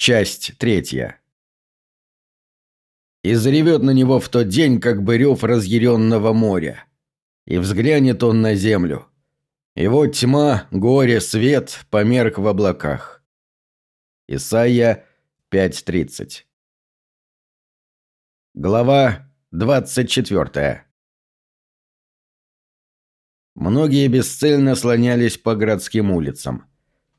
Часть третья. И заревет на него в тот день, как бы рев разъяренного моря. И взглянет он на землю. И вот тьма, горе, свет померк в облаках. Исайя 5.30 Глава 24 Многие бесцельно слонялись по городским улицам.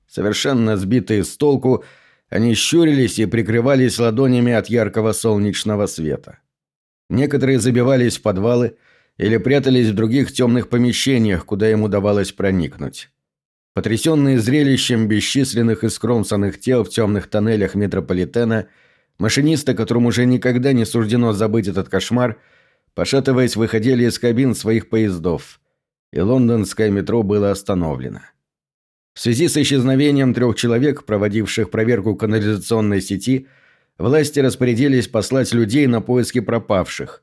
Совершенно сбитые с толку – они щурились и прикрывались ладонями от яркого солнечного света. Некоторые забивались в подвалы или прятались в других темных помещениях, куда им удавалось проникнуть. Потрясенные зрелищем бесчисленных искромсанных тел в темных тоннелях метрополитена, машинисты, которым уже никогда не суждено забыть этот кошмар, пошатываясь, выходили из кабин своих поездов, и лондонское метро было остановлено. В связи с исчезновением трех человек, проводивших проверку канализационной сети, власти распорядились послать людей на поиски пропавших.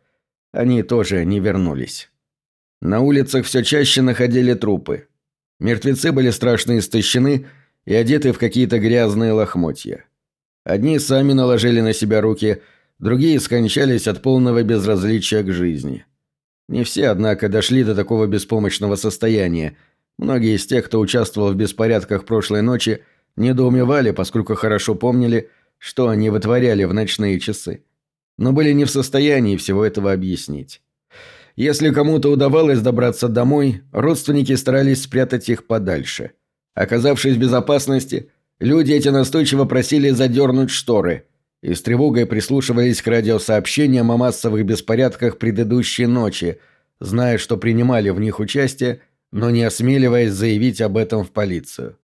Они тоже не вернулись. На улицах все чаще находили трупы. Мертвецы были страшно истощены и одеты в какие-то грязные лохмотья. Одни сами наложили на себя руки, другие скончались от полного безразличия к жизни. Не все, однако, дошли до такого беспомощного состояния – Многие из тех, кто участвовал в беспорядках прошлой ночи, недоумевали, поскольку хорошо помнили, что они вытворяли в ночные часы. Но были не в состоянии всего этого объяснить. Если кому-то удавалось добраться домой, родственники старались спрятать их подальше. Оказавшись в безопасности, люди эти настойчиво просили задернуть шторы и с тревогой прислушивались к радиосообщениям о массовых беспорядках предыдущей ночи, зная, что принимали в них участие но не осмеливаясь заявить об этом в полицию.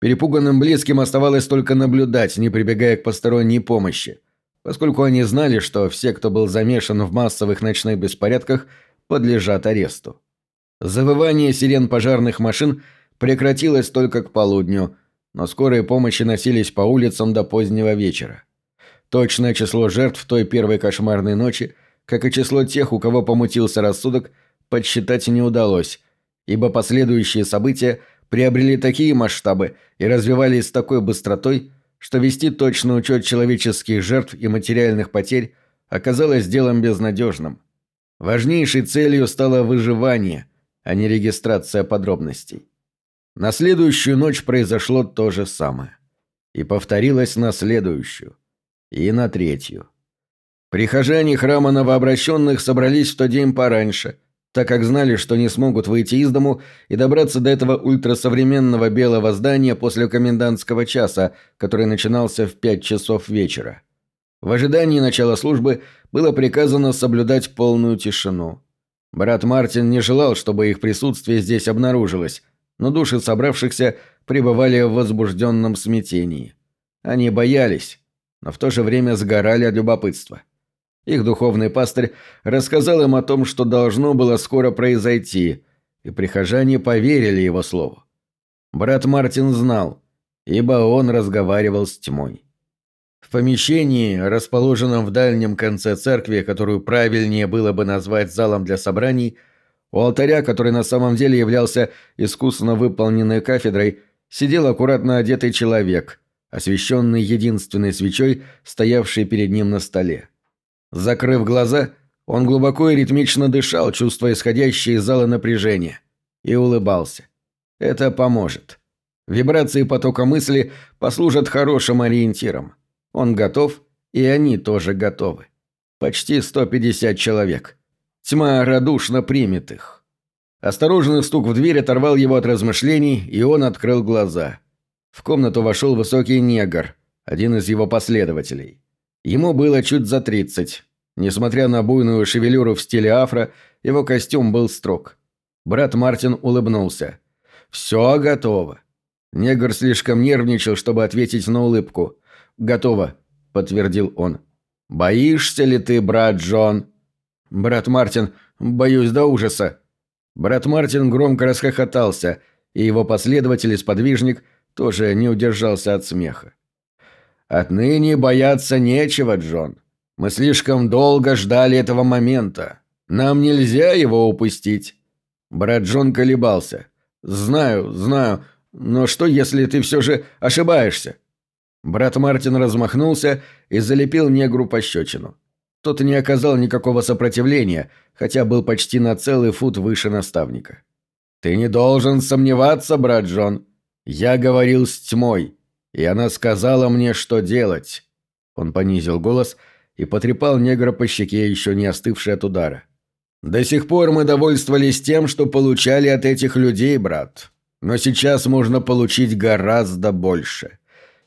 Перепуганным близким оставалось только наблюдать, не прибегая к посторонней помощи, поскольку они знали, что все, кто был замешан в массовых ночных беспорядках, подлежат аресту. Завывание сирен пожарных машин прекратилось только к полудню, но скорые помощи носились по улицам до позднего вечера. Точное число жертв той первой кошмарной ночи, как и число тех, у кого помутился рассудок, подсчитать не удалось, ибо последующие события приобрели такие масштабы и развивались с такой быстротой, что вести точный учет человеческих жертв и материальных потерь оказалось делом безнадежным. Важнейшей целью стало выживание, а не регистрация подробностей. На следующую ночь произошло то же самое. И повторилось на следующую. И на третью. Прихожане храма новообращенных собрались в тот день пораньше – так как знали, что не смогут выйти из дому и добраться до этого ультрасовременного белого здания после комендантского часа, который начинался в пять часов вечера. В ожидании начала службы было приказано соблюдать полную тишину. Брат Мартин не желал, чтобы их присутствие здесь обнаружилось, но души собравшихся пребывали в возбужденном смятении. Они боялись, но в то же время сгорали от любопытства. Их духовный пастырь рассказал им о том, что должно было скоро произойти, и прихожане поверили его слову. Брат Мартин знал, ибо он разговаривал с тьмой. В помещении, расположенном в дальнем конце церкви, которую правильнее было бы назвать залом для собраний, у алтаря, который на самом деле являлся искусно выполненной кафедрой, сидел аккуратно одетый человек, освещенный единственной свечой, стоявшей перед ним на столе. Закрыв глаза, он глубоко и ритмично дышал, чувствуя исходящее из зала напряжение, и улыбался. Это поможет. Вибрации потока мысли послужат хорошим ориентиром. Он готов, и они тоже готовы. Почти 150 человек. Тьма радушно примет их. Осторожный стук в дверь оторвал его от размышлений, и он открыл глаза. В комнату вошел высокий негр, один из его последователей. Ему было чуть за тридцать. Несмотря на буйную шевелюру в стиле афро, его костюм был строг. Брат Мартин улыбнулся. «Все готово». Негр слишком нервничал, чтобы ответить на улыбку. «Готово», — подтвердил он. «Боишься ли ты, брат Джон?» «Брат Мартин, боюсь до ужаса». Брат Мартин громко расхохотался, и его последователь и сподвижник тоже не удержался от смеха. Отныне бояться нечего, Джон. Мы слишком долго ждали этого момента. Нам нельзя его упустить. Брат Джон колебался. Знаю, знаю, но что, если ты все же ошибаешься? Брат Мартин размахнулся и залепил негру пощечину. Тот не оказал никакого сопротивления, хотя был почти на целый фут выше наставника. «Ты не должен сомневаться, брат Джон. Я говорил с тьмой, и она сказала мне, что делать». Он понизил голос и потрепал негра по щеке, еще не остывший от удара. «До сих пор мы довольствовались тем, что получали от этих людей, брат. Но сейчас можно получить гораздо больше.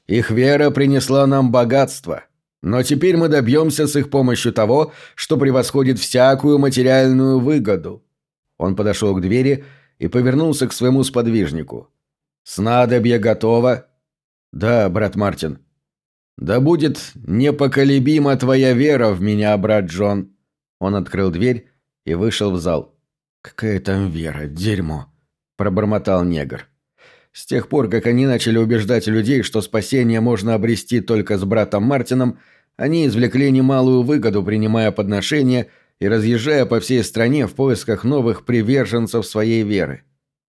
Их вера принесла нам богатство, но теперь мы добьемся с их помощью того, что превосходит всякую материальную выгоду». Он подошел к двери и повернулся к своему сподвижнику. «Снадобье готово?» «Да, брат Мартин». «Да будет непоколебима твоя вера в меня, брат Джон». Он открыл дверь и вышел в зал. «Какая там вера, дерьмо!» – пробормотал негр. С тех пор, как они начали убеждать людей, что спасение можно обрести только с братом Мартином, они извлекли немалую выгоду, принимая подношения и разъезжая по всей стране в поисках новых приверженцев своей веры.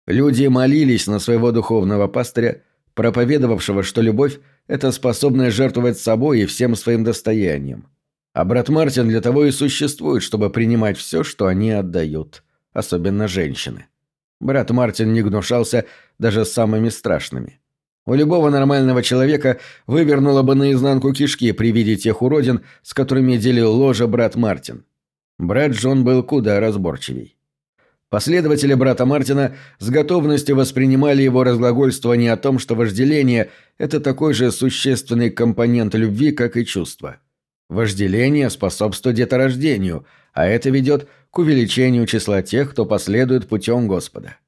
Люди молились на своего духовного пастыря, проповедовавшего, что любовь – это способность жертвовать собой и всем своим достоянием. А брат Мартин для того и существует, чтобы принимать все, что они отдают, особенно женщины. Брат Мартин не гнушался даже самыми страшными. У любого нормального человека вывернуло бы наизнанку кишки при виде тех уродин, с которыми делил ложе брат Мартин. Брат Джон был куда разборчивей. Последователи брата Мартина с готовностью воспринимали его разглагольствование о том, что вожделение – это такой же существенный компонент любви, как и чувство. Вожделение способствует деторождению, а это ведет к увеличению числа тех, кто последует путем Господа.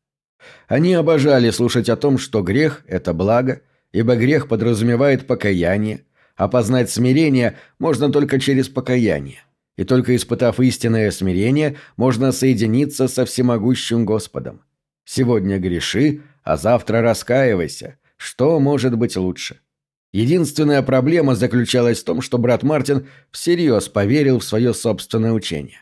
Они обожали слушать о том, что грех – это благо, ибо грех подразумевает покаяние, а познать смирение можно только через покаяние. И только испытав истинное смирение, можно соединиться со всемогущим Господом. Сегодня греши, а завтра раскаивайся. Что может быть лучше? Единственная проблема заключалась в том, что брат Мартин всерьез поверил в свое собственное учение.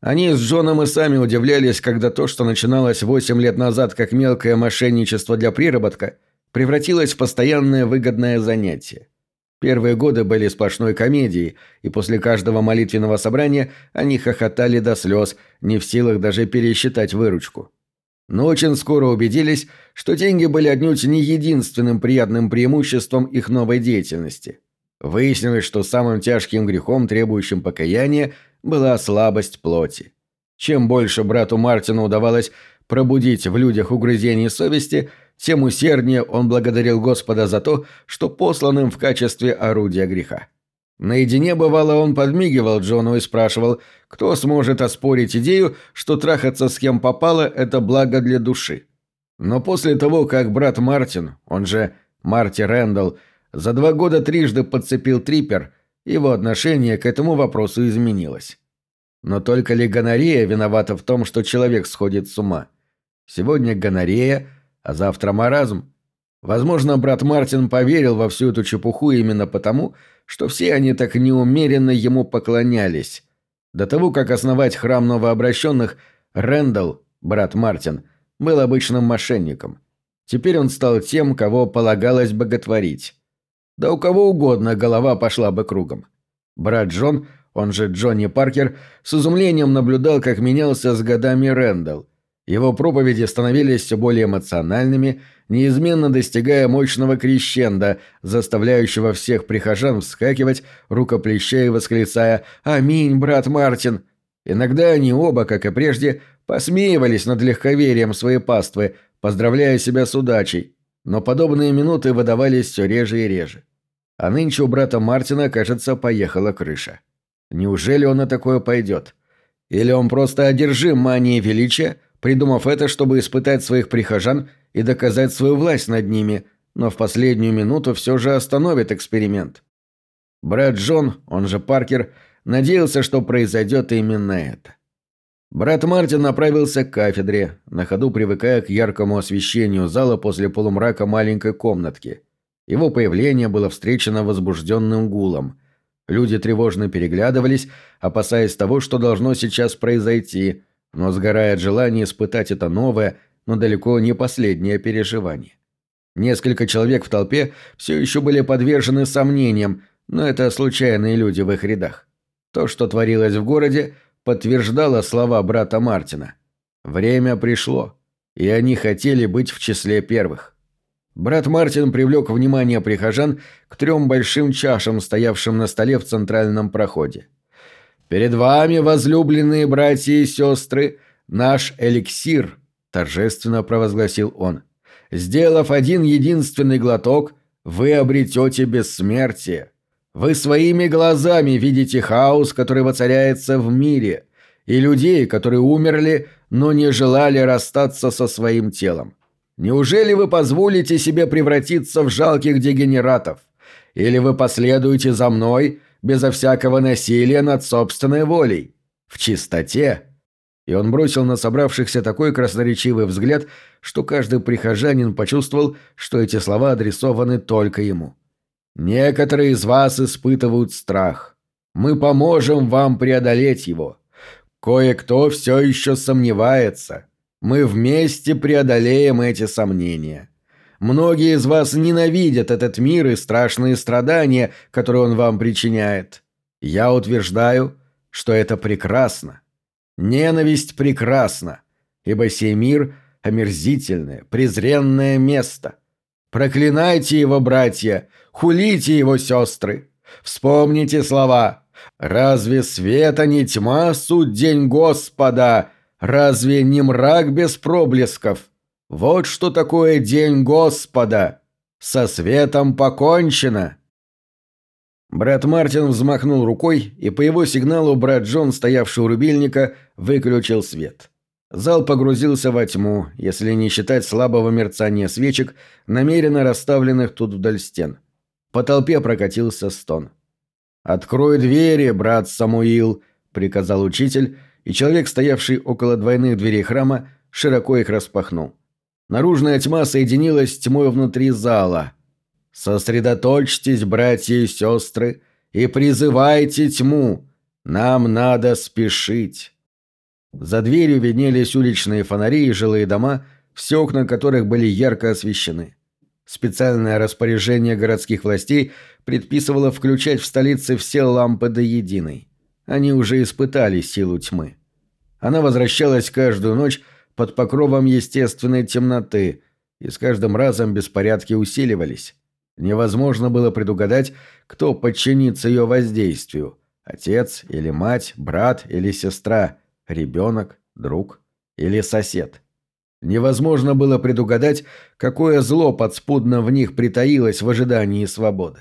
Они с Джоном и сами удивлялись, когда то, что начиналось восемь лет назад как мелкое мошенничество для приработка, превратилось в постоянное выгодное занятие. Первые годы были сплошной комедией, и после каждого молитвенного собрания они хохотали до слез, не в силах даже пересчитать выручку. Но очень скоро убедились, что деньги были отнюдь не единственным приятным преимуществом их новой деятельности. Выяснилось, что самым тяжким грехом, требующим покаяния, была слабость плоти. Чем больше брату Мартину удавалось пробудить в людях угрызение совести, тем усерднее он благодарил Господа за то, что послан им в качестве орудия греха. Наедине, бывало, он подмигивал Джону и спрашивал, кто сможет оспорить идею, что трахаться с кем попало – это благо для души. Но после того, как брат Мартин, он же Марти Рэндалл, за два года трижды подцепил трипер, его отношение к этому вопросу изменилось. Но только ли гонорея виновата в том, что человек сходит с ума? Сегодня гонорея, а завтра маразм. Возможно, брат Мартин поверил во всю эту чепуху именно потому, что все они так неумеренно ему поклонялись. До того, как основать храм новообращенных, Рэндалл, брат Мартин, был обычным мошенником. Теперь он стал тем, кого полагалось боготворить. Да у кого угодно голова пошла бы кругом. Брат Джон, он же Джонни Паркер, с изумлением наблюдал, как менялся с годами Рэндалл. Его проповеди становились все более эмоциональными, неизменно достигая мощного крещенда, заставляющего всех прихожан вскакивать, рукоплещая и восклицая «Аминь, брат Мартин!». Иногда они оба, как и прежде, посмеивались над легковерием своей паствы, поздравляя себя с удачей, но подобные минуты выдавались все реже и реже. А нынче у брата Мартина, кажется, поехала крыша. Неужели он на такое пойдет? Или он просто одержим манией величия, придумав это, чтобы испытать своих прихожан и доказать свою власть над ними, но в последнюю минуту все же остановит эксперимент? Брат Джон, он же Паркер, надеялся, что произойдет именно это. Брат Мартин направился к кафедре, на ходу привыкая к яркому освещению зала после полумрака маленькой комнатки. Его появление было встречено возбужденным гулом. Люди тревожно переглядывались, опасаясь того, что должно сейчас произойти, но сгорая от желания испытать это новое, но далеко не последнее переживание. Несколько человек в толпе все еще были подвержены сомнениям, но это случайные люди в их рядах. То, что творилось в городе, подтверждало слова брата Мартина. Время пришло, и они хотели быть в числе первых. Брат Мартин привлек внимание прихожан к трем большим чашам, стоявшим на столе в центральном проходе. «Перед вами, возлюбленные братья и сестры, наш эликсир», – торжественно провозгласил он. «Сделав один единственный глоток, вы обретете бессмертие. Вы своими глазами видите хаос, который воцаряется в мире, и людей, которые умерли, но не желали расстаться со своим телом. Неужели вы позволите себе превратиться в жалких дегенератов? Или вы последуете за мной безо всякого насилия над собственной волей? В чистоте?» И он бросил на собравшихся такой красноречивый взгляд, что каждый прихожанин почувствовал, что эти слова адресованы только ему. «Некоторые из вас испытывают страх. Мы поможем вам преодолеть его. Кое-кто все еще сомневается. Мы вместе преодолеем эти сомнения. Многие из вас ненавидят этот мир и страшные страдания, которые он вам причиняет. Я утверждаю, что это прекрасно. Ненависть прекрасна, ибо сей мир – омерзительное, презренное место. Проклинайте его, братья, хулите его, сестры. Вспомните слова «Разве света не тьма, суть день Господа?» Разве не мрак без проблесков? Вот что такое день Господа. Со светом покончено. Брат Мартин взмахнул рукой, и по его сигналу брат Джон, стоявший у рубильника, выключил свет. Зал погрузился во тьму, если не считать слабого мерцания свечек, намеренно расставленных тут вдоль стен. По толпе прокатился стон. «Открой двери, брат Самуил», — приказал учитель, — и человек, стоявший около двойных дверей храма, широко их распахнул. Наружная тьма соединилась с тьмой внутри зала. «Сосредоточьтесь, братья и сестры, и призывайте тьму. Нам надо спешить». За дверью виднелись уличные фонари и жилые дома, все окна которых были ярко освещены. Специальное распоряжение городских властей предписывало включать в столице все лампы до единой. Они уже испытали силу тьмы. Она возвращалась каждую ночь под покровом естественной темноты, и с каждым разом беспорядки усиливались. Невозможно было предугадать, кто подчинится ее воздействию – отец или мать, брат или сестра, ребенок, друг или сосед. Невозможно было предугадать, какое зло подспудно в них притаилось в ожидании свободы.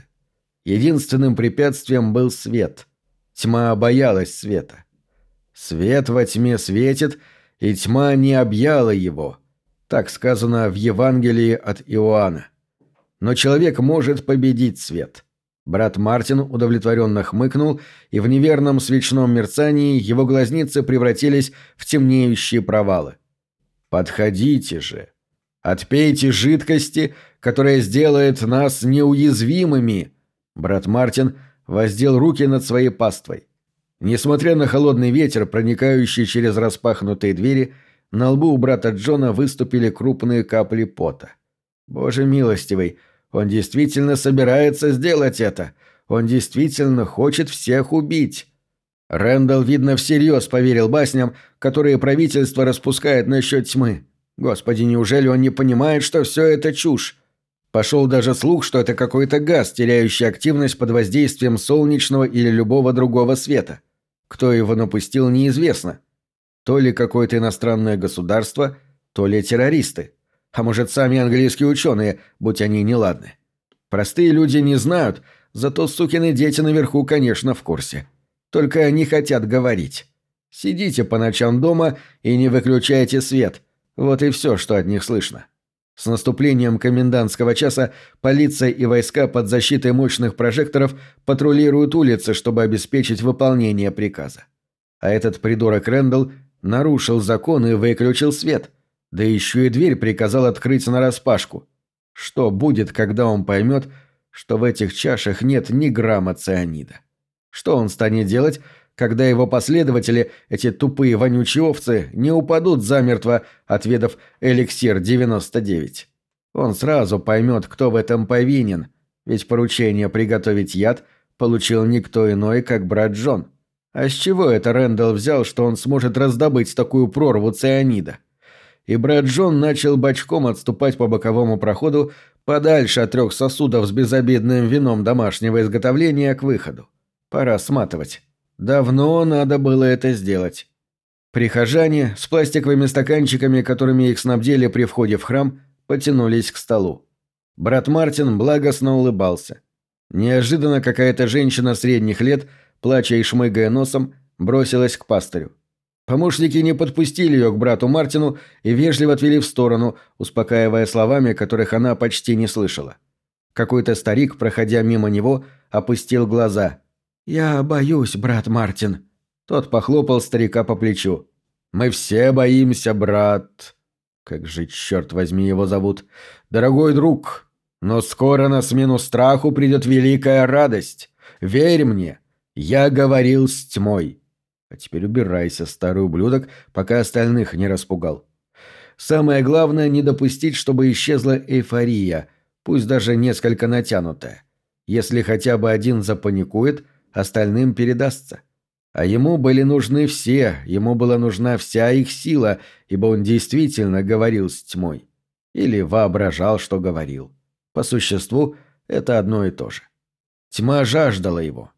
Единственным препятствием был свет – Тьма боялась света. Свет во тьме светит, и тьма не объяла его. Так сказано в Евангелии от Иоанна. Но человек может победить свет. Брат Мартин удовлетворенно хмыкнул, и в неверном свечном мерцании его глазницы превратились в темнеющие провалы. «Подходите же! Отпейте жидкости, которая сделает нас неуязвимыми!» Брат Мартин – воздел руки над своей паствой. Несмотря на холодный ветер, проникающий через распахнутые двери, на лбу у брата Джона выступили крупные капли пота. Боже милостивый, он действительно собирается сделать это. Он действительно хочет всех убить. Рэндалл, видно, всерьез поверил басням, которые правительство распускает насчет тьмы. Господи, неужели он не понимает, что все это чушь? Пошел даже слух, что это какой-то газ, теряющий активность под воздействием солнечного или любого другого света. Кто его напустил, неизвестно. То ли какое-то иностранное государство, то ли террористы. А может, сами английские ученые, будь они неладны. Простые люди не знают, зато сукины дети наверху, конечно, в курсе. Только они хотят говорить. Сидите по ночам дома и не выключайте свет. Вот и все, что от них слышно. С наступлением комендантского часа полиция и войска под защитой мощных прожекторов патрулируют улицы, чтобы обеспечить выполнение приказа. А этот придурок Рэндалл нарушил закон и выключил свет. Да еще и дверь приказал открыть нараспашку. Что будет, когда он поймет, что в этих чашах нет ни грамма цианида? Что он станет делать, когда его последователи, эти тупые вонючие овцы, не упадут замертво, отведав эликсир 99. Он сразу поймет, кто в этом повинен, ведь поручение приготовить яд получил никто иной, как брат Джон. А с чего это Рэндалл взял, что он сможет раздобыть такую прорву цианида? И брат Джон начал бочком отступать по боковому проходу подальше от трех сосудов с безобидным вином домашнего изготовления к выходу. Пора сматывать. Давно надо было это сделать. Прихожане с пластиковыми стаканчиками, которыми их снабдили при входе в храм, потянулись к столу. Брат Мартин благостно улыбался. Неожиданно какая-то женщина средних лет, плача и шмыгая носом, бросилась к пастырю. Помощники не подпустили ее к брату Мартину и вежливо отвели в сторону, успокаивая словами, которых она почти не слышала. Какой-то старик, проходя мимо него, опустил глаза. «Я боюсь, брат Мартин». Тот похлопал старика по плечу. «Мы все боимся, брат». Как же, черт возьми, его зовут? «Дорогой друг, но скоро на смену страху придет великая радость. Верь мне, я говорил с тьмой». А теперь убирайся, старый ублюдок, пока остальных не распугал. Самое главное — не допустить, чтобы исчезла эйфория, пусть даже несколько натянутая. Если хотя бы один запаникует, остальным передастся. А ему были нужны все, ему была нужна вся их сила, ибо он действительно говорил с тьмой. Или воображал, что говорил. По существу, это одно и то же. Тьма жаждала его.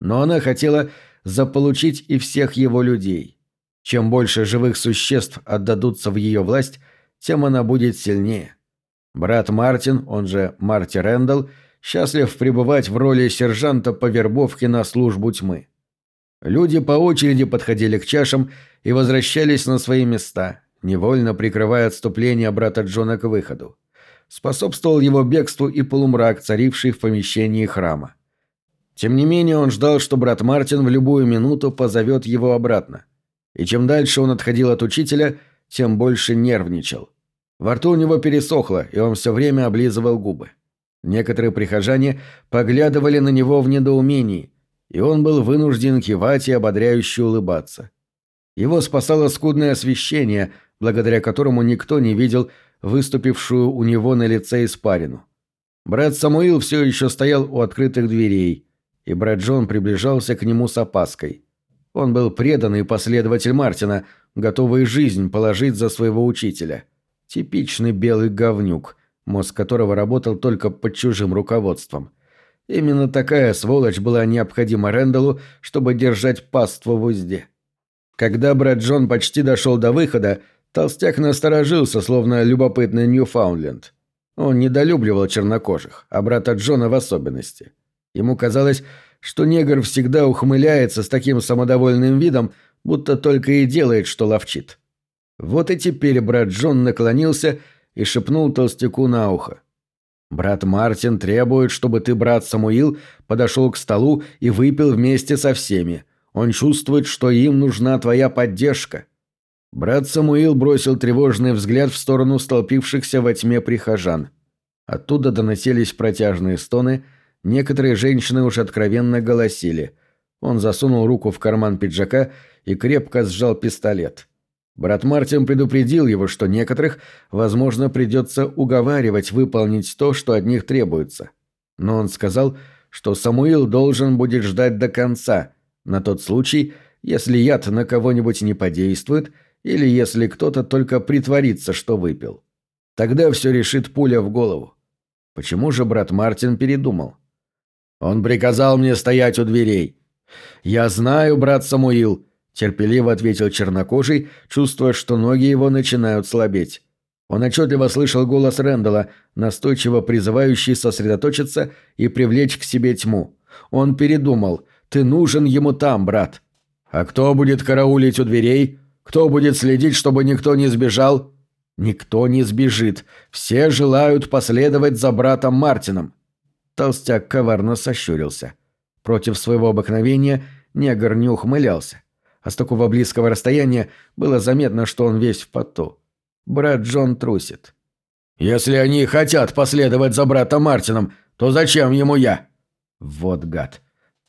Но она хотела заполучить и всех его людей. Чем больше живых существ отдадутся в ее власть, тем она будет сильнее. Брат Мартин, он же Марти Рэндалл, счастлив пребывать в роли сержанта по вербовке на службу тьмы. Люди по очереди подходили к чашам и возвращались на свои места, невольно прикрывая отступление брата Джона к выходу. Способствовал его бегству и полумрак, царивший в помещении храма. Тем не менее, он ждал, что брат Мартин в любую минуту позовет его обратно. И чем дальше он отходил от учителя, тем больше нервничал. Во рту у него пересохло, и он все время облизывал губы. Некоторые прихожане поглядывали на него в недоумении, и он был вынужден кивать и ободряюще улыбаться. Его спасало скудное освещение, благодаря которому никто не видел выступившую у него на лице испарину. Брат Самуил все еще стоял у открытых дверей, и брат Джон приближался к нему с опаской. Он был преданный последователь Мартина, готовый жизнь положить за своего учителя. Типичный белый говнюк, мозг которого работал только под чужим руководством. Именно такая сволочь была необходима Рэндаллу, чтобы держать паству в узде. Когда брат Джон почти дошел до выхода, толстяк насторожился, словно любопытный Ньюфаундленд. Он недолюбливал чернокожих, а брата Джона в особенности. Ему казалось, что негр всегда ухмыляется с таким самодовольным видом, будто только и делает, что ловчит. Вот и теперь брат Джон наклонился и шепнул толстяку на ухо. «Брат Мартин требует, чтобы ты, брат Самуил, подошел к столу и выпил вместе со всеми. Он чувствует, что им нужна твоя поддержка». Брат Самуил бросил тревожный взгляд в сторону столпившихся во тьме прихожан. Оттуда доносились протяжные стоны – Некоторые женщины уж откровенно голосили. Он засунул руку в карман пиджака и крепко сжал пистолет. Брат Мартин предупредил его, что некоторых, возможно, придется уговаривать выполнить то, что от них требуется. Но он сказал, что Самуил должен будет ждать до конца, на тот случай, если яд на кого-нибудь не подействует или если кто-то только притворится, что выпил. Тогда все решит пуля в голову. Почему же брат Мартин передумал? Он приказал мне стоять у дверей. «Я знаю, брат Самуил», — терпеливо ответил чернокожий, чувствуя, что ноги его начинают слабеть. Он отчетливо слышал голос Рэндала, настойчиво призывающий сосредоточиться и привлечь к себе тьму. Он передумал. «Ты нужен ему там, брат». «А кто будет караулить у дверей? Кто будет следить, чтобы никто не сбежал?» «Никто не сбежит. Все желают последовать за братом Мартином. Толстяк коварно сощурился. Против своего обыкновения негр не ухмылялся. А с такого близкого расстояния было заметно, что он весь в поту. Брат Джон трусит. «Если они хотят последовать за братом Мартином, то зачем ему я?» Вот гад.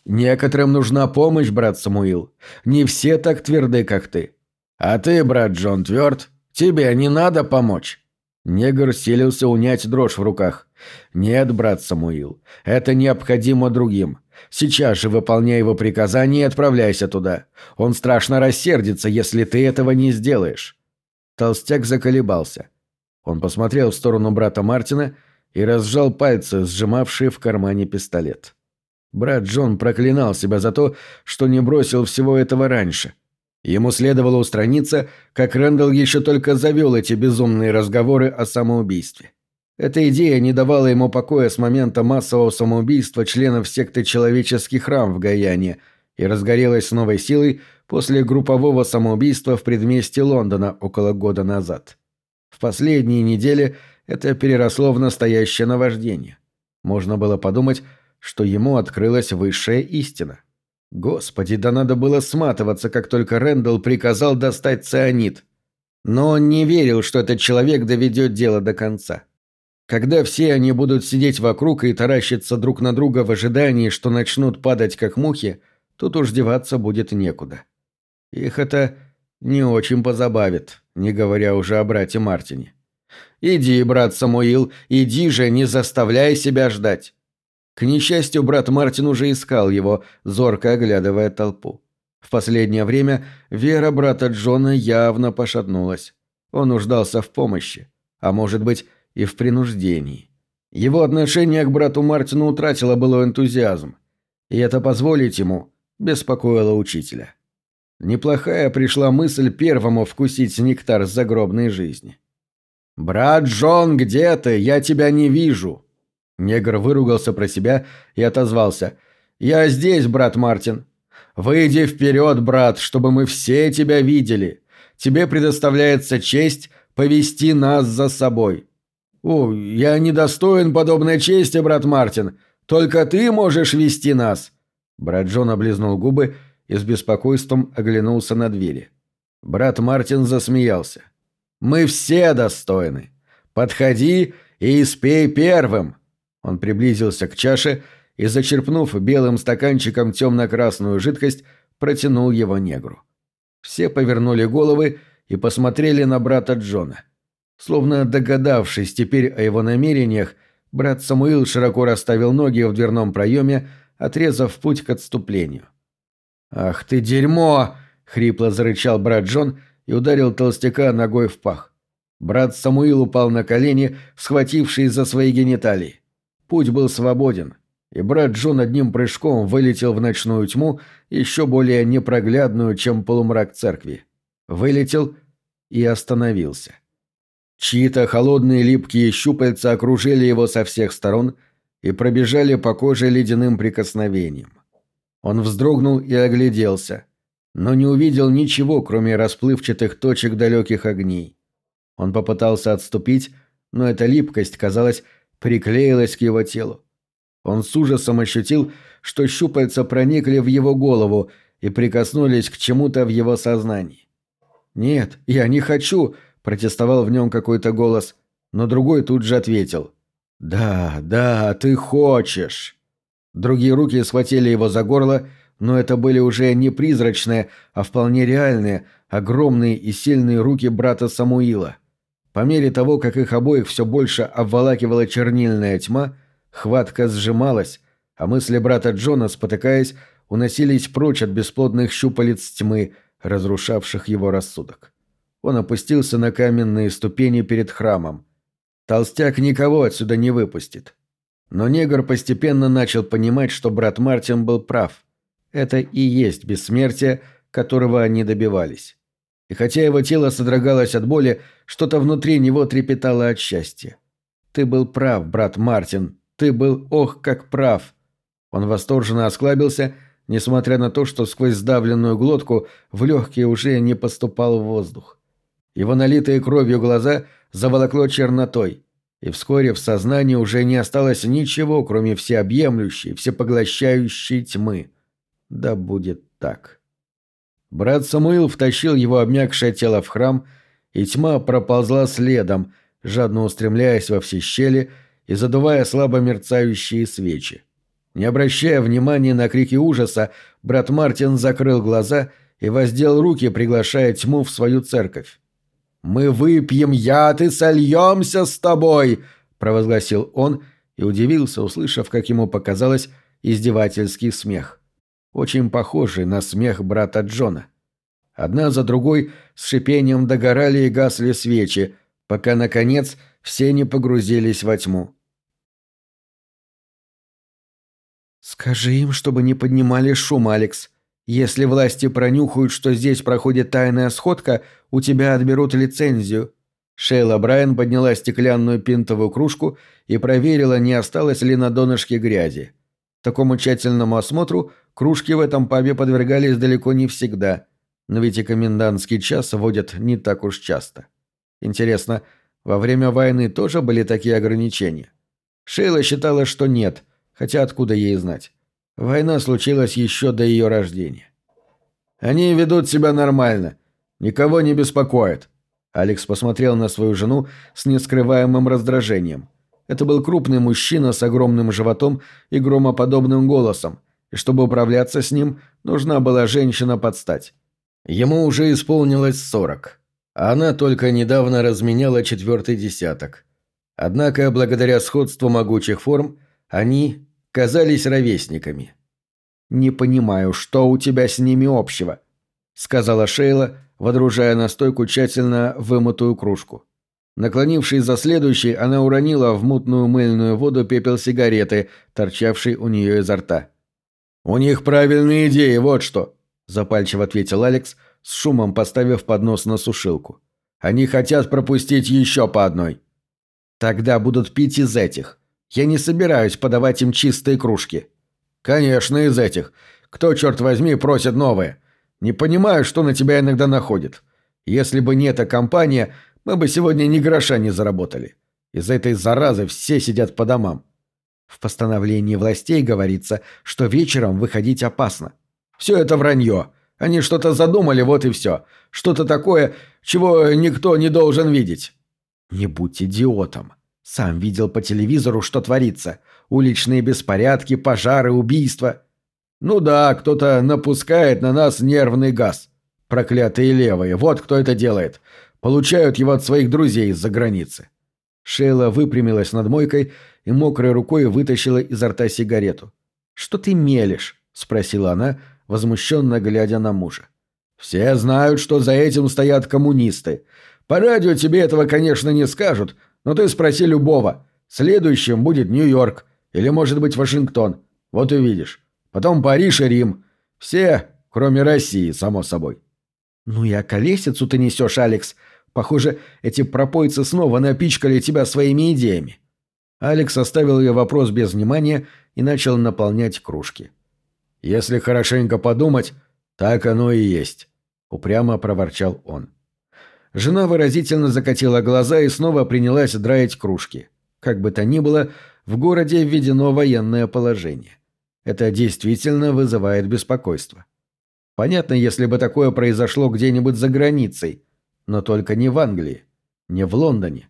Некоторым нужна помощь, брат Самуил. Не все так тверды, как ты. А ты, брат Джон, тверд. Тебе не надо помочь. Негр селился унять дрожь в руках. «Нет, брат Самуил, это необходимо другим. Сейчас же выполняй его приказание и отправляйся туда. Он страшно рассердится, если ты этого не сделаешь». Толстяк заколебался. Он посмотрел в сторону брата Мартина и разжал пальцы, сжимавшие в кармане пистолет. Брат Джон проклинал себя за то, что не бросил всего этого раньше. Ему следовало устраниться, как Рэндалл еще только завел эти безумные разговоры о самоубийстве. Эта идея не давала ему покоя с момента массового самоубийства членов секты «Человеческий храм» в Гаяне и разгорелась с новой силой после группового самоубийства в предместе Лондона около года назад. В последние недели это переросло в настоящее наваждение. Можно было подумать, что ему открылась высшая истина. Господи, да надо было сматываться, как только Рэндалл приказал достать цианид. Но он не верил, что этот человек доведет дело до конца. Когда все они будут сидеть вокруг и таращиться друг на друга в ожидании, что начнут падать как мухи, тут уж деваться будет некуда. Их это не очень позабавит, не говоря уже о брате Мартине. «Иди, брат Самуил, иди же, не заставляй себя ждать. К несчастью, брат Мартин уже искал его, зорко оглядывая толпу. В последнее время вера брата Джона явно пошатнулась. Он нуждался в помощи, а может быть и в принуждении. Его отношение к брату Мартину утратило было энтузиазм, и это позволить ему беспокоило учителя. Неплохая пришла мысль первому вкусить нектар загробной жизни. «Брат Джон, где ты? Я тебя не вижу!» Негр выругался про себя и отозвался. «Я здесь, брат Мартин. Выйди вперед, брат, чтобы мы все тебя видели. Тебе предоставляется честь повести нас за собой». «О, я недостоин подобной чести, брат Мартин. Только ты можешь вести нас». Брат Джон облизнул губы и с беспокойством оглянулся на двери. Брат Мартин засмеялся. «Мы все достойны. Подходи и испей первым». Он приблизился к чаше и, зачерпнув белым стаканчиком темно-красную жидкость, протянул его негру. Все повернули головы и посмотрели на брата Джона. Словно догадавшись теперь о его намерениях, брат Самуил широко расставил ноги в дверном проеме, отрезав путь к отступлению. «Ах ты дерьмо!» — хрипло зарычал брат Джон и ударил толстяка ногой в пах. Брат Самуил упал на колени, схватившись за свои гениталии. Путь был свободен, и брат Джон одним прыжком вылетел в ночную тьму, еще более непроглядную, чем полумрак церкви. Вылетел и остановился. Чьи-то холодные липкие щупальца окружили его со всех сторон и пробежали по коже ледяным прикосновением. Он вздрогнул и огляделся, но не увидел ничего, кроме расплывчатых точек далеких огней. Он попытался отступить, но эта липкость, казалось, приклеилась к его телу. Он с ужасом ощутил, что щупальца проникли в его голову и прикоснулись к чему-то в его сознании. «Нет, я не хочу!» – протестовал в нем какой-то голос, но другой тут же ответил. «Да, да, ты хочешь!» Другие руки схватили его за горло, но это были уже не призрачные, а вполне реальные, огромные и сильные руки брата Самуила – по мере того, как их обоих все больше обволакивала чернильная тьма, хватка сжималась, а мысли брата Джона, спотыкаясь, уносились прочь от бесплодных щупалец тьмы, разрушавших его рассудок. Он опустился на каменные ступени перед храмом. Толстяк никого отсюда не выпустит. Но негр постепенно начал понимать, что брат Мартин был прав. Это и есть бессмертие, которого они добивались. И хотя его тело содрогалось от боли, что-то внутри него трепетало от счастья. «Ты был прав, брат Мартин. Ты был, ох, как прав!» Он восторженно осклабился, несмотря на то, что сквозь сдавленную глотку в легкие уже не поступал воздух. Его налитые кровью глаза заволокло чернотой, и вскоре в сознании уже не осталось ничего, кроме всеобъемлющей, всепоглощающей тьмы. Да будет так. Брат Самуил втащил его обмякшее тело в храм, и тьма проползла следом, жадно устремляясь во все щели и задувая слабо мерцающие свечи. Не обращая внимания на крики ужаса, брат Мартин закрыл глаза и воздел руки, приглашая тьму в свою церковь. Мы выпьем яд и сольемся с тобой!» – провозгласил он и удивился, услышав, как ему показалось, издевательский смех. Очень похожий на смех брата Джона. Одна за другой с шипением догорали и гасли свечи, пока, наконец, все не погрузились во тьму. «Скажи им, чтобы не поднимали шум, Алекс. Если власти пронюхают, что здесь проходит тайная сходка, у тебя отберут лицензию». Шейла Брайан подняла стеклянную пинтовую кружку и проверила, не осталось ли на донышке грязи. Такому тщательному осмотру кружки в этом пабе подвергались далеко не всегда, но ведь и комендантский час вводят не так уж часто. Интересно, во время войны тоже были такие ограничения? Шейла считала, что нет, хотя откуда ей знать? Война случилась еще до ее рождения. «Они ведут себя нормально. Никого не беспокоят». Алекс посмотрел на свою жену с нескрываемым раздражением. Это был крупный мужчина с огромным животом и громоподобным голосом, и чтобы управляться с ним, нужна была женщина под стать. Ему уже исполнилось сорок, а она только недавно разменяла четвертый десяток. Однако, благодаря сходству могучих форм, они казались ровесниками. «Не понимаю, что у тебя с ними общего», — сказала Шейла, водружая на стойку тщательно вымытую кружку. Наклонившись за следующей, она уронила в мутную мыльную воду пепел сигареты, торчавший у нее изо рта. «У них правильные идеи, вот что», – запальчиво ответил Алекс, с шумом поставив поднос на сушилку. «Они хотят пропустить еще по одной». «Тогда будут пить из этих. Я не собираюсь подавать им чистые кружки». «Конечно, из этих. Кто, черт возьми, просит новые? Не понимаю, что на тебя иногда находит. Если бы не эта компания, мы бы сегодня ни гроша не заработали. Из-за этой заразы все сидят по домам. В постановлении властей говорится, что вечером выходить опасно. Все это вранье. Они что-то задумали, вот и все. Что-то такое, чего никто не должен видеть. Не будь идиотом. Сам видел по телевизору, что творится. Уличные беспорядки, пожары, убийства. Ну да, кто-то напускает на нас нервный газ. Проклятые левые, вот кто это делает. Получают его от своих друзей из-за границы. Шейла выпрямилась над мойкой и мокрой рукой вытащила изо рта сигарету. «Что ты мелешь?» – спросила она, возмущенно глядя на мужа. «Все знают, что за этим стоят коммунисты. По радио тебе этого, конечно, не скажут, но ты спроси любого. Следующим будет Нью-Йорк или, может быть, Вашингтон. Вот увидишь. Потом Париж и Рим. Все, кроме России, само собой». «Ну и околесицу ты несешь, Алекс. Похоже, эти пропойцы снова напичкали тебя своими идеями». Алекс оставил ее вопрос без внимания и начал наполнять кружки. «Если хорошенько подумать, так оно и есть», — упрямо проворчал он. Жена выразительно закатила глаза и снова принялась драить кружки. Как бы то ни было, в городе введено военное положение. Это действительно вызывает беспокойство. Понятно, если бы такое произошло где-нибудь за границей, но только не в Англии, не в Лондоне.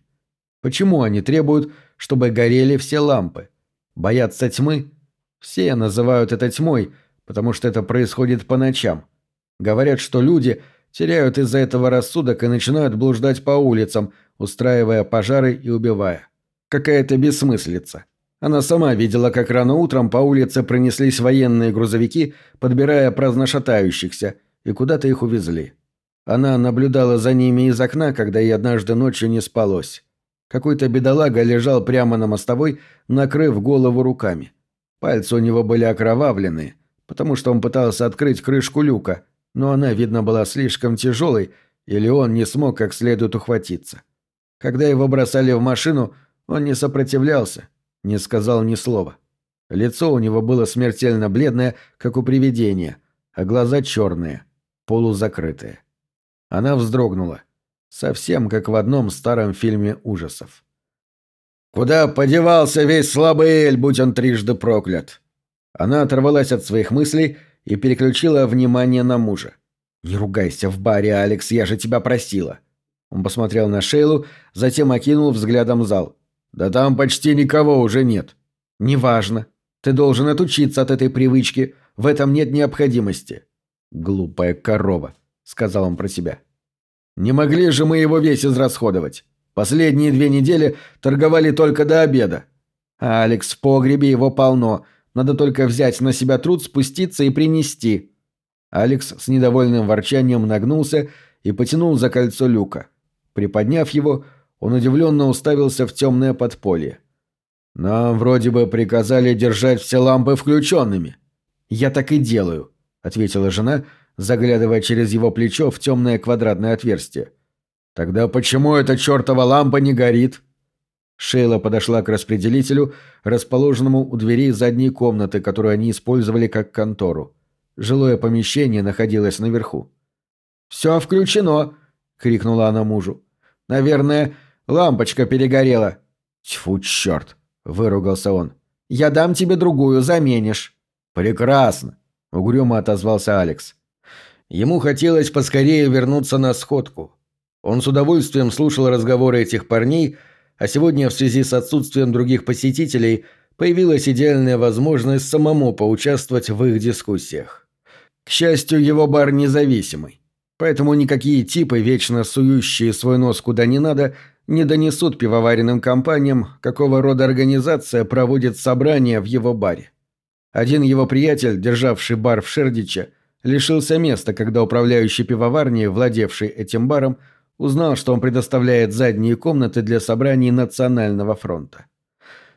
Почему они требуют, чтобы горели все лампы? Боятся тьмы? Все называют это тьмой, потому что это происходит по ночам. Говорят, что люди теряют из-за этого рассудок и начинают блуждать по улицам, устраивая пожары и убивая. Какая-то бессмыслица. Она сама видела, как рано утром по улице пронеслись военные грузовики, подбирая праздношатающихся, и куда-то их увезли. Она наблюдала за ними из окна, когда ей однажды ночью не спалось. Какой-то бедолага лежал прямо на мостовой, накрыв голову руками. Пальцы у него были окровавлены, потому что он пытался открыть крышку люка, но она, видно, была слишком тяжелой, или он не смог как следует ухватиться. Когда его бросали в машину, он не сопротивлялся, не сказал ни слова. Лицо у него было смертельно бледное, как у привидения, а глаза черные, полузакрытые. Она вздрогнула. Совсем как в одном старом фильме ужасов. «Куда подевался весь слабый Эль, будь он трижды проклят?» Она оторвалась от своих мыслей переключила внимание на мужа. «Не ругайся в баре, Алекс, я же тебя просила». Он посмотрел на Шейлу, затем окинул взглядом зал. Да там почти никого уже нет. Неважно. Ты должен отучиться от этой привычки. В этом нет необходимости. Глупая корова, сказал он про себя. Не могли же мы его весь израсходовать. Последние две недели торговали только до обеда. Алекс, в погребе его полно. Надо только взять на себя труд спуститься и принести. Алекс с недовольным ворчанием нагнулся и потянул за кольцо люка. Приподняв его, он удивленно уставился в темное подполье. «Нам вроде бы приказали держать все лампы включенными». «Я так и делаю», — ответила жена, заглядывая через его плечо в темное квадратное отверстие. «Тогда почему эта чертова лампа не горит?» Шейла подошла к распределителю, расположенному у двери задней комнаты, которую они использовали как контору. Жилое помещение находилось наверху. «Все включено!» — крикнула она мужу. «Наверное, лампочка перегорела». «Тьфу, черт!» — выругался он. «Я дам тебе другую, заменишь». «Прекрасно!» — угрюмо отозвался Алекс. Ему хотелось поскорее вернуться на сходку. Он с удовольствием слушал разговоры этих парней, а сегодня в связи с отсутствием других посетителей появилась идеальная возможность самому поучаствовать в их дискуссиях. К счастью, его бар независимый, поэтому никакие типы, вечно сующие свой нос куда не надо, не донесут пивоваренным компаниям, какого рода организация проводит собрания в его баре. Один его приятель, державший бар в Шердиче, лишился места, когда управляющий пивоварней, владевший этим баром, узнал, что он предоставляет задние комнаты для собраний Национального фронта.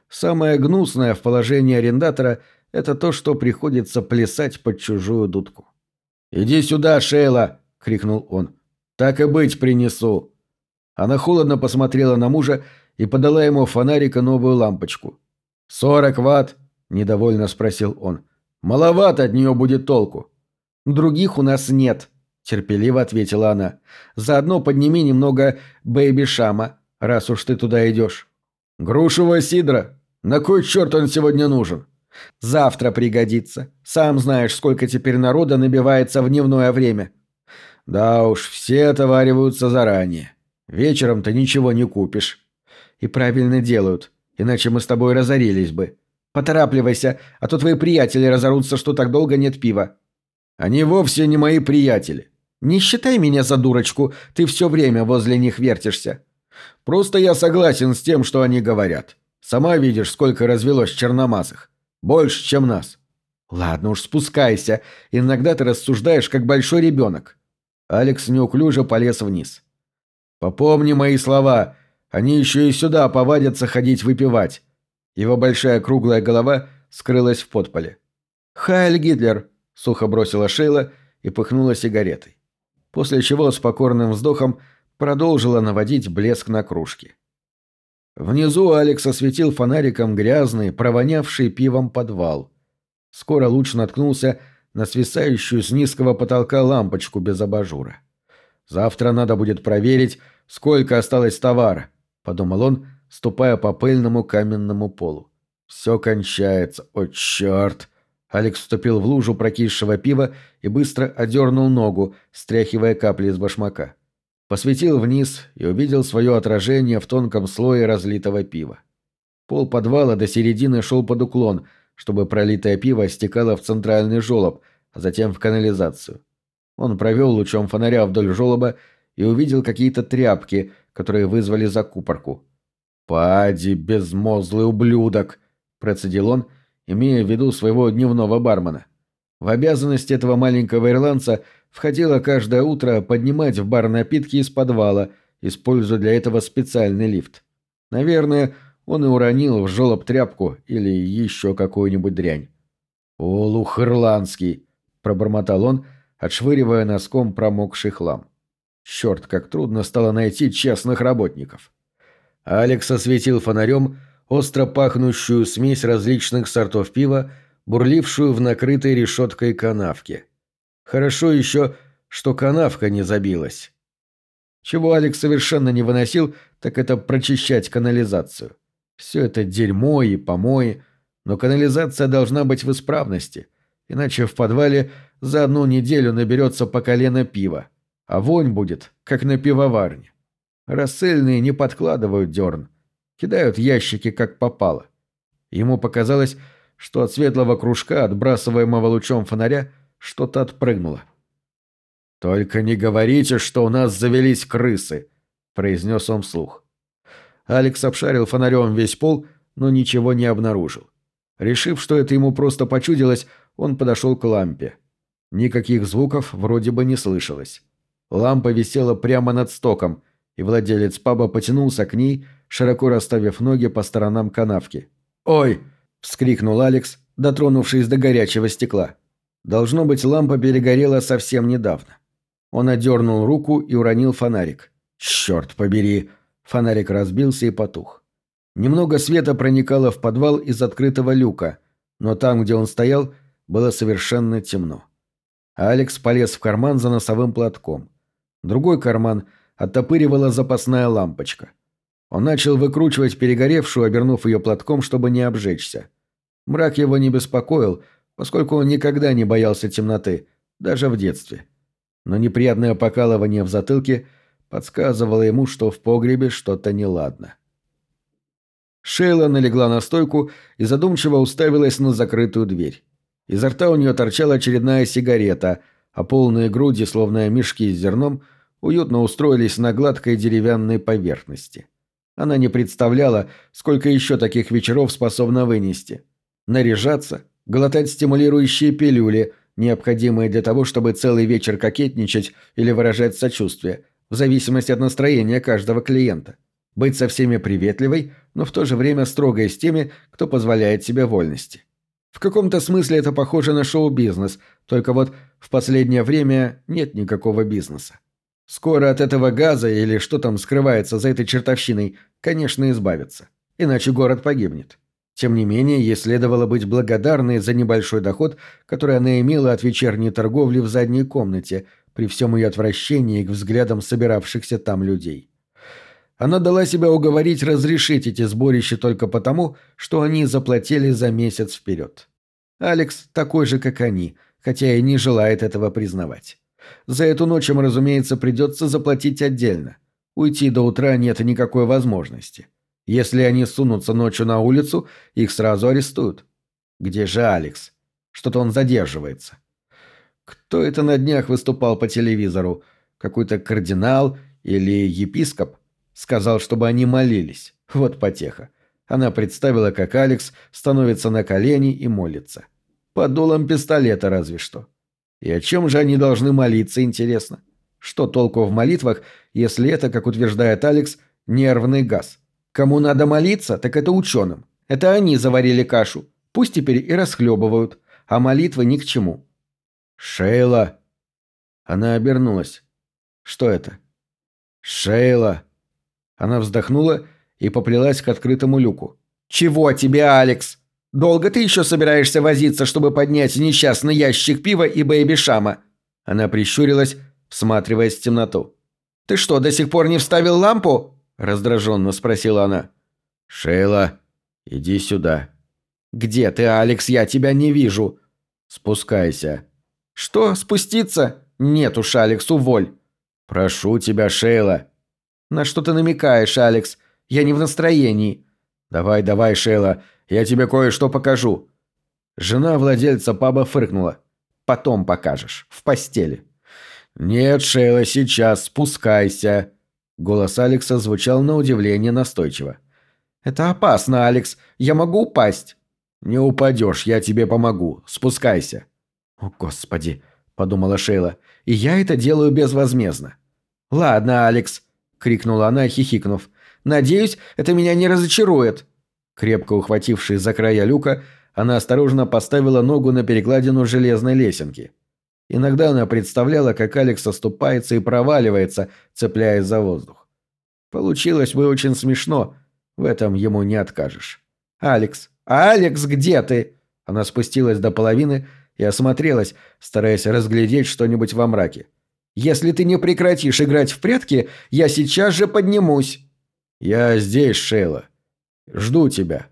Самое гнусное в положении арендатора – это то, что приходится плясать под чужую дудку. «Иди сюда, Шейла!» – крикнул он. «Так и быть принесу!» Она холодно посмотрела на мужа и подала ему фонарика новую лампочку. «Сорок ватт?» – недовольно спросил он. «Маловато от нее будет толку». «Других у нас нет», – терпеливо ответила она. «Заодно подними немного бэйби-шама, раз уж ты туда идешь». «Грушевого сидра? На кой черт он сегодня нужен?» «Завтра пригодится. Сам знаешь, сколько теперь народа набивается в дневное время». «Да уж, все отовариваются заранее. Вечером ты ничего не купишь». «И правильно делают, иначе мы с тобой разорились бы. Поторапливайся, а то твои приятели разорутся, что так долго нет пива». «Они вовсе не мои приятели. Не считай меня за дурочку, ты все время возле них вертишься. Просто я согласен с тем, что они говорят. Сама видишь, сколько развелось черномазых. Больше, чем нас. Ладно уж, спускайся. Иногда ты рассуждаешь, как большой ребенок. Алекс неуклюже полез вниз. Попомни мои слова. Они еще и сюда повадятся ходить выпивать. Его большая круглая голова скрылась в подполе. «Хайль Гитлер!» — сухо бросила Шейла и пыхнула сигаретой после чего с покорным вздохом продолжила наводить блеск на кружке. Внизу Алекс осветил фонариком грязный, провонявший пивом подвал. Скоро луч наткнулся на свисающую с низкого потолка лампочку без абажура. «Завтра надо будет проверить, сколько осталось товара», — подумал он, ступая по пыльному каменному полу. «Все кончается. О, черт!» Алекс вступил в лужу прокисшего пива и быстро одернул ногу, стряхивая капли из башмака. Посветил вниз и увидел свое отражение в тонком слое разлитого пива. Пол подвала до середины шел под уклон, чтобы пролитое пиво стекало в центральный желоб, а затем в канализацию. Он провел лучом фонаря вдоль желоба и увидел какие-то тряпки, которые вызвали закупорку. «Пади, безмозглый ублюдок!» – процедил он – имея в виду своего дневного бармена. В обязанности этого маленького ирландца входило каждое утро поднимать в бар напитки из подвала, используя для этого специальный лифт. Наверное, он и уронил в жёлоб тряпку или еще какую-нибудь дрянь. «Олух ирландский!» – пробормотал он, отшвыривая носком промокший хлам. Черт, как трудно стало найти честных работников. Алекс осветил фонарем – остро пахнущую смесь различных сортов пива, бурлившую в накрытой решеткой канавке. Хорошо еще, что канавка не забилась. Чего Алекс совершенно не выносил, так это прочищать канализацию. Все это дерьмо и помои, но канализация должна быть в исправности, иначе в подвале за одну неделю наберется по колено пива, а вонь будет, как на пивоварне. Рассыльные не подкладывают дерн, кидают ящики как попало. Ему показалось, что от светлого кружка, отбрасываемого лучом фонаря, что-то отпрыгнуло. «Только не говорите, что у нас завелись крысы», — произнес он вслух. Алекс обшарил фонарем весь пол, но ничего не обнаружил. Решив, что это ему просто почудилось, он подошел к лампе. Никаких звуков вроде бы не слышалось. Лампа висела прямо над стоком, и владелец паба потянулся к ней, широко расставив ноги по сторонам канавки. «Ой!» – вскрикнул Алекс, дотронувшись до горячего стекла. Должно быть, лампа перегорела совсем недавно. Он одернул руку и уронил фонарик. «Черт побери!» Фонарик разбился и потух. Немного света проникало в подвал из открытого люка, но там, где он стоял, было совершенно темно. Алекс полез в карман за носовым платком. Другой карман оттопыривала запасная лампочка. Он начал выкручивать перегоревшую, обернув ее платком, чтобы не обжечься. Мрак его не беспокоил, поскольку он никогда не боялся темноты, даже в детстве. Но неприятное покалывание в затылке подсказывало ему, что в погребе что-то неладно. Шейла налегла на стойку и задумчиво уставилась на закрытую дверь. Изо рта у нее торчала очередная сигарета, а полные груди, словно мешки с зерном, уютно устроились на гладкой деревянной поверхности. Она не представляла, сколько еще таких вечеров способна вынести. Наряжаться, глотать стимулирующие пилюли, необходимые для того, чтобы целый вечер кокетничать или выражать сочувствие, в зависимости от настроения каждого клиента. Быть со всеми приветливой, но в то же время строгой с теми, кто позволяет себе вольности. В каком-то смысле это похоже на шоу-бизнес, только вот в последнее время нет никакого бизнеса. Скоро от этого газа или что там скрывается за этой чертовщиной, конечно, избавиться. Иначе город погибнет. Тем не менее, ей следовало быть благодарной за небольшой доход, который она имела от вечерней торговли в задней комнате, при всем ее отвращении к взглядам собиравшихся там людей. Она дала себя уговорить разрешить эти сборища только потому, что они заплатили за месяц вперед. Алекс такой же, как они, хотя и не желает этого признавать. За эту ночь им, разумеется, придется заплатить отдельно. Уйти до утра нет никакой возможности. Если они сунутся ночью на улицу, их сразу арестуют. Где же Алекс? Что-то он задерживается. Кто это на днях выступал по телевизору? Какой-то кардинал или епископ? Сказал, чтобы они молились. Вот потеха. Она представила, как Алекс становится на колени и молится. Под дулом пистолета разве что. И о чем же они должны молиться, интересно? Что толку в молитвах, если это, как утверждает Алекс, нервный газ? Кому надо молиться, так это ученым. Это они заварили кашу. Пусть теперь и расхлебывают. А молитвы ни к чему. «Шейла!» Она обернулась. «Что это?» «Шейла!» Она вздохнула и поплелась к открытому люку. «Чего тебе, Алекс?» Долго ты еще собираешься возиться, чтобы поднять несчастный ящик пива и бэйби-шама?» Она прищурилась, всматриваясь в темноту. «Ты что, до сих пор не вставил лампу?» – раздраженно спросила она. «Шейла, иди сюда». «Где ты, Алекс? Я тебя не вижу». «Спускайся». «Что, спуститься?» «Нет уж, Алекс, уволь». «Прошу тебя, Шейла». «На что ты намекаешь, Алекс? Я не в настроении». «Давай, давай, Шейла, я тебе кое-что покажу». Жена владельца паба фыркнула. «Потом покажешь. В постели». «Нет, Шейла, сейчас. Спускайся». Голос Алекса звучал на удивление настойчиво. «Это опасно, Алекс. Я могу упасть». «Не упадешь, я тебе помогу. Спускайся». «О, Господи», — подумала Шейла, — «и я это делаю безвозмездно». «Ладно, Алекс», — крикнула она, хихикнув. «Надеюсь, это меня не разочарует». Крепко ухватившись за края люка, она осторожно поставила ногу на перекладину железной лесенки. Иногда она представляла, как Алекс оступается и проваливается, цепляясь за воздух. Получилось бы очень смешно, в этом ему не откажешь. «Алекс! Алекс, где ты?» Она спустилась до половины и осмотрелась, стараясь разглядеть что-нибудь во мраке. «Если ты не прекратишь играть в прятки, я сейчас же поднимусь!» «Я здесь, Шейла», Жду тебя».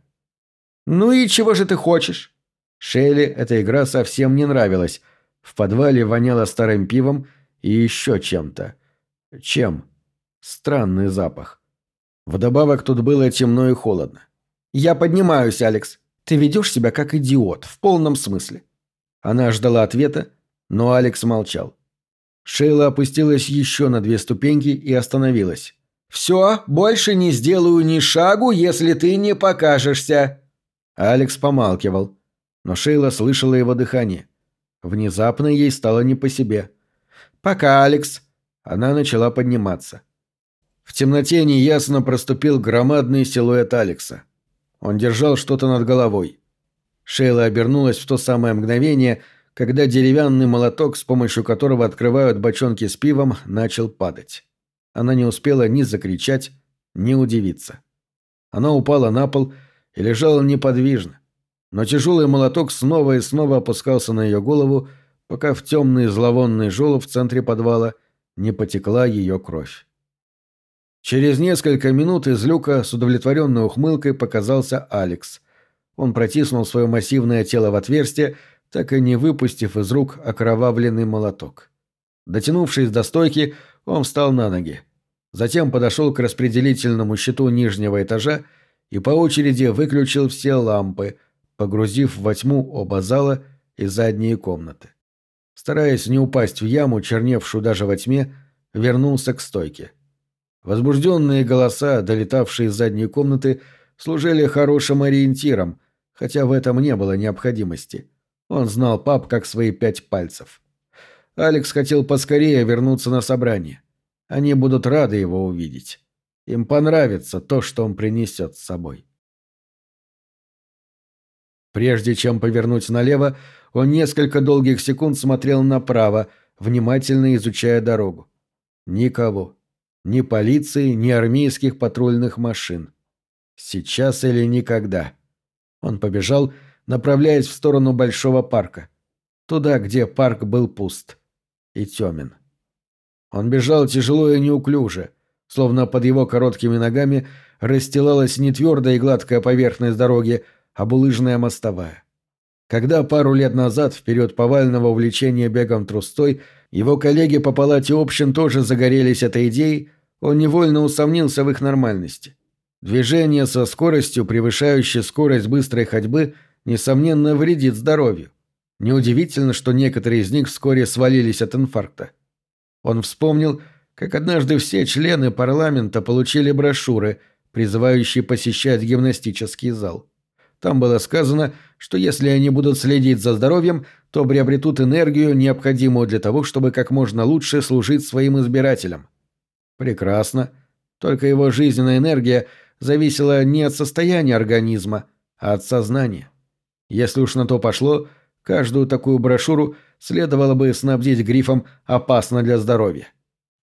«Ну и чего же ты хочешь?» Шелли эта игра совсем не нравилась. В подвале воняло старым пивом и еще чем-то. Чем? Странный запах. Вдобавок тут было темно и холодно. «Я поднимаюсь, Алекс. Ты ведешь себя как идиот, в полном смысле». Она ждала ответа, но Алекс молчал. Шейла опустилась еще на две ступеньки и остановилась. «Все, больше не сделаю ни шагу, если ты не покажешься!» Алекс помалкивал, но Шейла слышала его дыхание. Внезапно ей стало не по себе. «Пока, Алекс!» Она начала подниматься. В темноте неясно проступил громадный силуэт Алекса. Он держал что-то над головой. Шейла обернулась в то самое мгновение, когда деревянный молоток, с помощью которого открывают бочонки с пивом, начал падать. Она не успела ни закричать, ни удивиться. Она упала на пол и лежала неподвижно, но тяжелый молоток снова и снова опускался на ее голову, пока в темный зловонный желоб в центре подвала не потекла ее кровь. Через несколько минут из люка с удовлетворенной ухмылкой показался Алекс. Он протиснул свое массивное тело в отверстие, так и не выпустив из рук окровавленный молоток. Дотянувшись до стойки, он встал на ноги. Затем подошел к распределительному щиту нижнего этажа и по очереди выключил все лампы, погрузив во тьму оба зала и задние комнаты. Стараясь не упасть в яму, черневшую даже во тьме, вернулся к стойке. Возбужденные голоса, долетавшие из задней комнаты, служили хорошим ориентиром, хотя в этом не было необходимости. Он знал пап как свои пять пальцев. Алекс хотел поскорее вернуться на собрание. Они будут рады его увидеть. Им понравится то, что он принесет с собой. Прежде чем повернуть налево, он несколько долгих секунд смотрел направо, внимательно изучая дорогу. Никого. Ни полиции, ни армейских патрульных машин. Сейчас или никогда. Он побежал, направляясь в сторону большого парка. Туда, где парк был пуст. И темен. Он бежал тяжело и неуклюже, словно под его короткими ногами расстилалась не твердая и гладкая поверхность дороги, а булыжная мостовая. Когда пару лет назад, в период повального увлечения бегом трустой, его коллеги по палате общин тоже загорелись этой идеей, он невольно усомнился в их нормальности. Движение со скоростью, превышающей скорость быстрой ходьбы, несомненно, вредит здоровью. Неудивительно, что некоторые из них вскоре свалились от инфаркта. Он вспомнил, как однажды все члены парламента получили брошюры, призывающие посещать гимнастический зал. Там было сказано, что если они будут следить за здоровьем, то приобретут энергию, необходимую для того, чтобы как можно лучше служить своим избирателям. Прекрасно. Только его жизненная энергия зависела не от состояния организма, а от сознания. Если уж на то пошло, каждую такую брошюру следовало бы снабдить грифом «опасно для здоровья».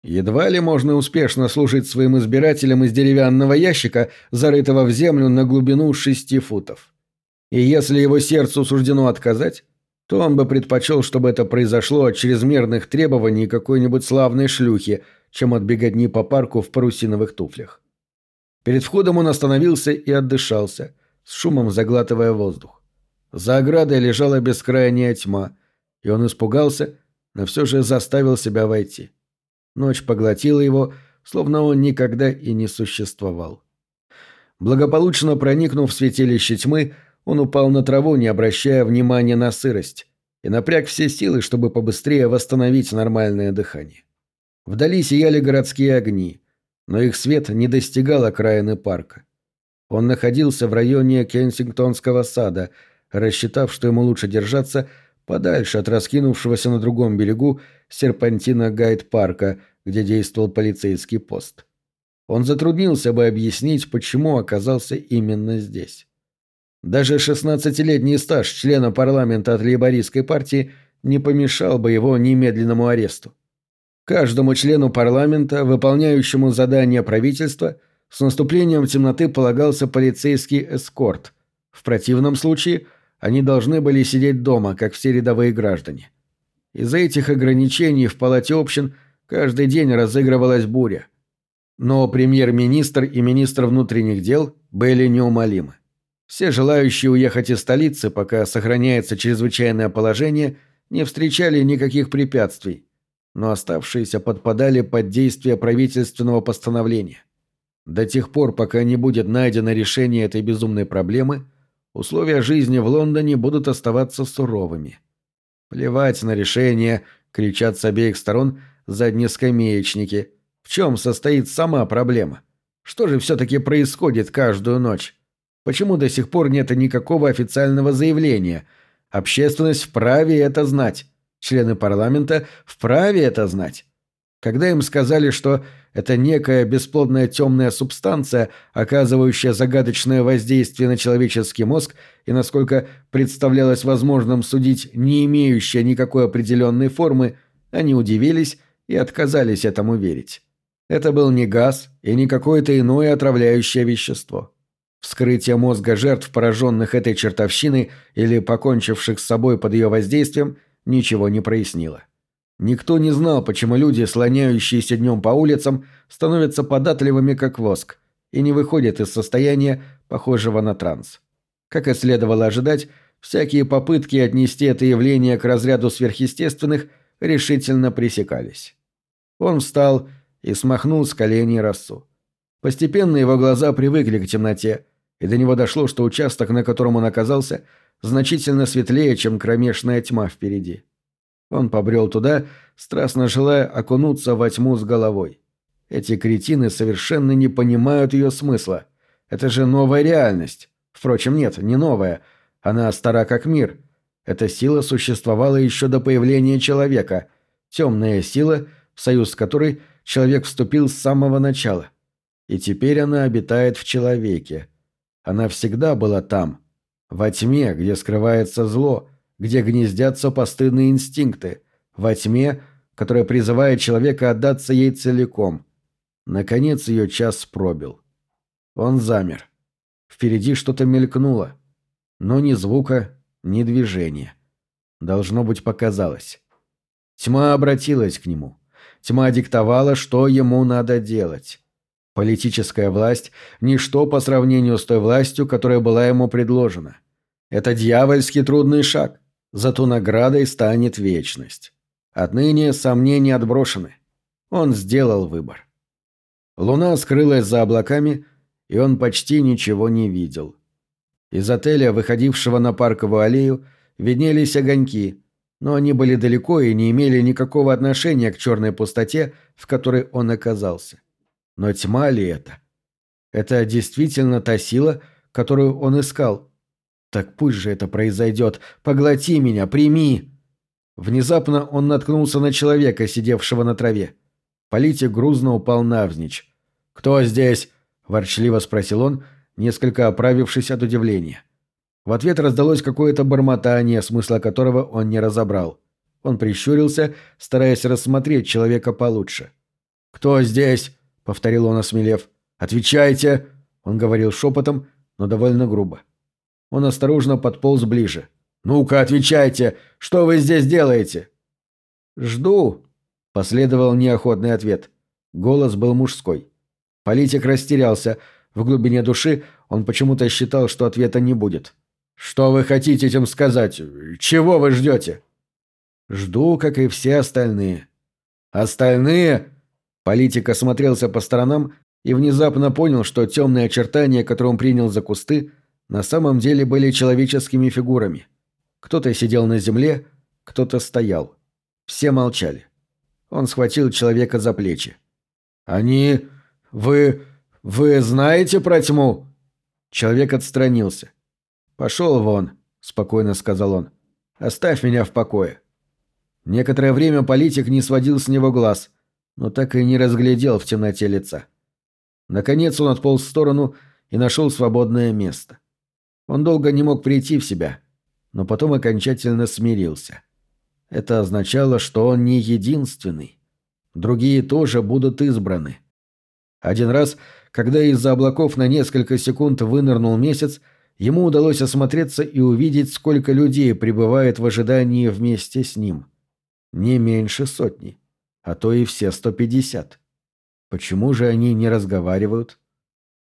Едва ли можно успешно служить своим избирателям из деревянного ящика, зарытого в землю на глубину шести футов. И если его сердцу суждено отказать, то он бы предпочел, чтобы это произошло от чрезмерных требований какой-нибудь славной шлюхи, чем от беготни по парку в парусиновых туфлях. Перед входом он остановился и отдышался, с шумом заглатывая воздух. За оградой лежала бескрайняя тьма, и он испугался, но все же заставил себя войти. Ночь поглотила его, словно он никогда и не существовал. Благополучно проникнув в святилище тьмы, он упал на траву, не обращая внимания на сырость, и напряг все силы, чтобы побыстрее восстановить нормальное дыхание. Вдали сияли городские огни, но их свет не достигал окраины парка. Он находился в районе Кенсингтонского сада, рассчитав, что ему лучше держаться подальше от раскинувшегося на другом берегу серпантина Гайд-парка, где действовал полицейский пост. Он затруднился бы объяснить, почему оказался именно здесь. Даже 16-летний стаж члена парламента от лейбористской партии не помешал бы его немедленному аресту. Каждому члену парламента, выполняющему задание правительства, с наступлением темноты полагался полицейский эскорт. В противном случае они должны были сидеть дома, как все рядовые граждане. Из-за этих ограничений в палате общин каждый день разыгрывалась буря. Но премьер-министр и министр внутренних дел были неумолимы. Все желающие уехать из столицы, пока сохраняется чрезвычайное положение, не встречали никаких препятствий, но оставшиеся подпадали под действие правительственного постановления. До тех пор, пока не будет найдено решение этой безумной проблемы, условия жизни в Лондоне будут оставаться суровыми. Плевать на решение, кричат с обеих сторон, заднескамеечники. В чем состоит сама проблема? Что же все-таки происходит каждую ночь? Почему до сих пор нет никакого официального заявления? Общественность вправе это знать. Члены парламента вправе это знать. Когда им сказали, что это некая бесплодная темная субстанция, оказывающая загадочное воздействие на человеческий мозг и, насколько представлялось возможным судить, не имеющая никакой определенной формы, они удивились и отказались этому верить. Это был не газ и не какое-то иное отравляющее вещество. Вскрытие мозга жертв, пораженных этой чертовщиной или покончивших с собой под ее воздействием, ничего не прояснило. Никто не знал, почему люди, слоняющиеся днем по улицам, становятся податливыми как воск и не выходят из состояния, похожего на транс. Как и следовало ожидать, всякие попытки отнести это явление к разряду сверхъестественных решительно пресекались. Он встал и смахнул с коленей росу. Постепенно его глаза привыкли к темноте, и до него дошло, что участок, на котором он оказался, значительно светлее, чем кромешная тьма впереди. Он побрел туда, страстно желая окунуться во тьму с головой. Эти кретины совершенно не понимают ее смысла. Это же новая реальность. Впрочем, нет, не новая. Она стара как мир. Эта сила существовала еще до появления человека. Темная сила, в союз с которой человек вступил с самого начала. И теперь она обитает в человеке. Она всегда была там. Во тьме, где скрывается зло – где гнездятся постыдные инстинкты, во тьме, которая призывает человека отдаться ей целиком. Наконец ее час пробил. Он замер. Впереди что-то мелькнуло, но ни звука, ни движения. Должно быть, показалось. Тьма обратилась к нему. Тьма диктовала, что ему надо делать. Политическая власть – ничто по сравнению с той властью, которая была ему предложена. Это дьявольски трудный шаг – Зато наградой станет вечность. Отныне сомнения отброшены. Он сделал выбор. Луна скрылась за облаками, и он почти ничего не видел. Из отеля, выходившего на парковую аллею, виднелись огоньки, но они были далеко и не имели никакого отношения к черной пустоте, в которой он оказался. Но тьма ли это? Это действительно та сила, которую он искал, так пусть же это произойдет. Поглоти меня, прими. Внезапно он наткнулся на человека, сидевшего на траве. Политик грузно упал навзничь. «Кто здесь?» – ворчливо спросил он, несколько оправившись от удивления. В ответ раздалось какое-то бормотание, смысла которого он не разобрал. Он прищурился, стараясь рассмотреть человека получше. «Кто здесь?» – повторил он, осмелев. «Отвечайте!» – он говорил шепотом, но довольно грубо. Он осторожно подполз ближе. «Ну-ка, отвечайте! Что вы здесь делаете?» «Жду», — последовал неохотный ответ. Голос был мужской. Политик растерялся. В глубине души он почему-то считал, что ответа не будет. «Что вы хотите этим сказать? Чего вы ждете?» «Жду, как и все остальные». «Остальные?» Политик осмотрелся по сторонам и внезапно понял, что темные очертания, которые он принял за кусты, на самом деле были человеческими фигурами. Кто-то сидел на земле, кто-то стоял. Все молчали. Он схватил человека за плечи. «Они... Вы... Вы знаете про тьму?» Человек отстранился. «Пошел вон», — спокойно сказал он. «Оставь меня в покое». Некоторое время политик не сводил с него глаз, но так и не разглядел в темноте лица. Наконец он отполз в сторону и нашел свободное место. Он долго не мог прийти в себя, но потом окончательно смирился. Это означало, что он не единственный. Другие тоже будут избраны. Один раз, когда из-за облаков на несколько секунд вынырнул месяц, ему удалось осмотреться и увидеть, сколько людей пребывает в ожидании вместе с ним. Не меньше сотни, а то и все 150. Почему же они не разговаривают?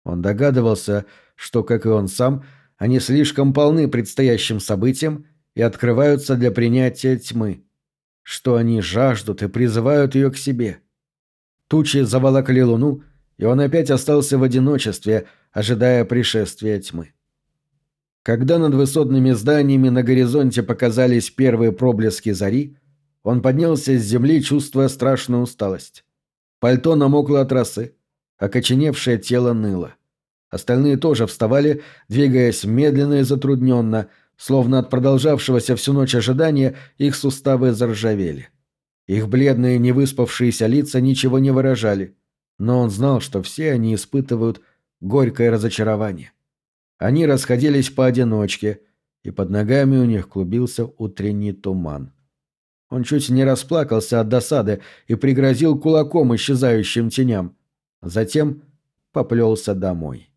Он догадывался, что, как и он сам, они слишком полны предстоящим событиям и открываются для принятия тьмы. Что они жаждут и призывают ее к себе. Тучи заволокли луну, и он опять остался в одиночестве, ожидая пришествия тьмы. Когда над высотными зданиями на горизонте показались первые проблески зари, он поднялся с земли, чувствуя страшную усталость. Пальто намокло от росы, окоченевшее тело ныло. Остальные тоже вставали, двигаясь медленно и затрудненно, словно от продолжавшегося всю ночь ожидания их суставы заржавели. Их бледные невыспавшиеся лица ничего не выражали, но он знал, что все они испытывают горькое разочарование. Они расходились поодиночке, и под ногами у них клубился утренний туман. Он чуть не расплакался от досады и пригрозил кулаком исчезающим теням. Затем поплелся домой.